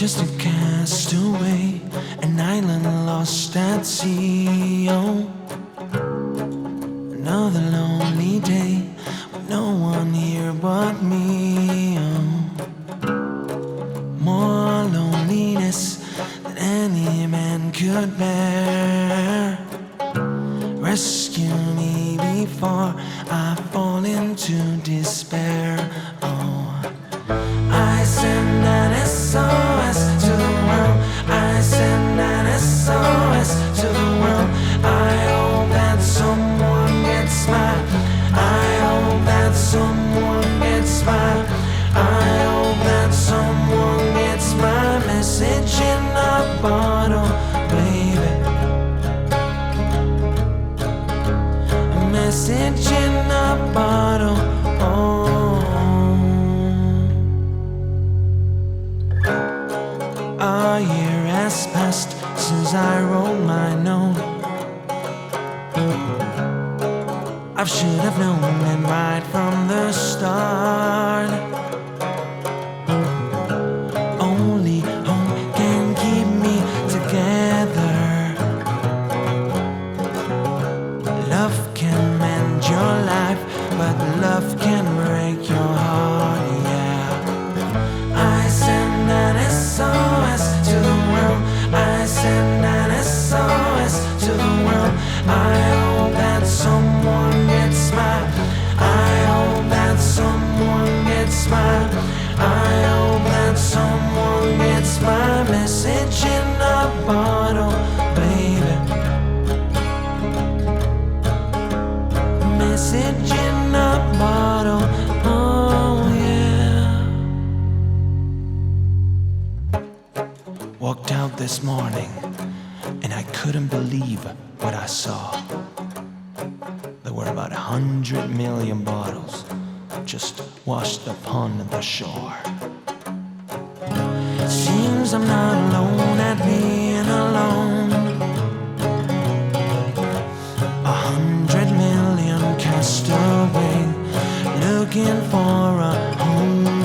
just a castaway, an island lost at sea. Oh, another lonely day with no one here but me. Oh, more loneliness than any man could bear. Rescue me before I fall into despair. Message in a bottle. Oh. A year has passed since I wrote my note. I should have known this morning and I couldn't believe what I saw. There were about a hundred million bottles just washed upon the shore. Seems I'm not alone at being alone. A hundred million cast away, looking for a home.